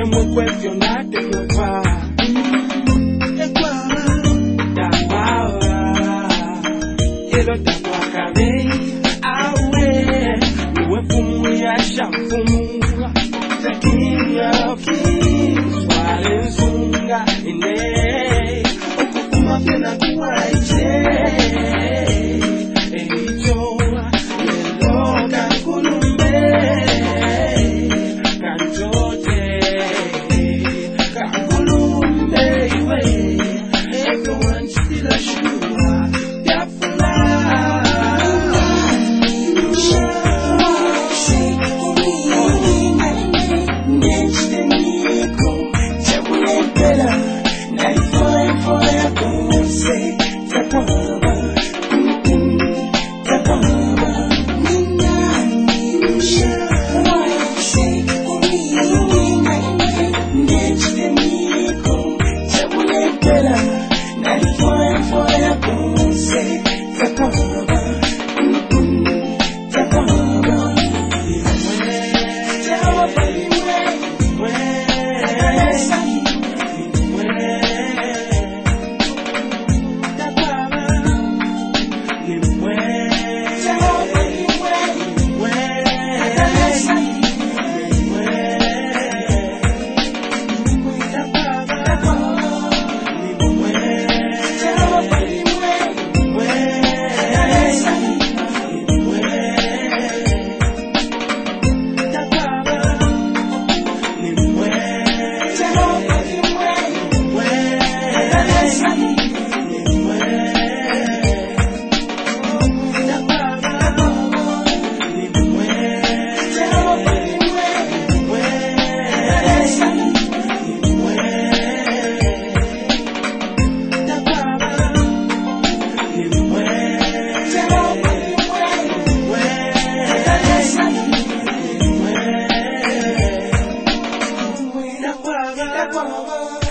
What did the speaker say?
cómo cuestionarte, Jehová. Quiero te tocar, away. No es fumo y hay shampoo. Better. Like one of us.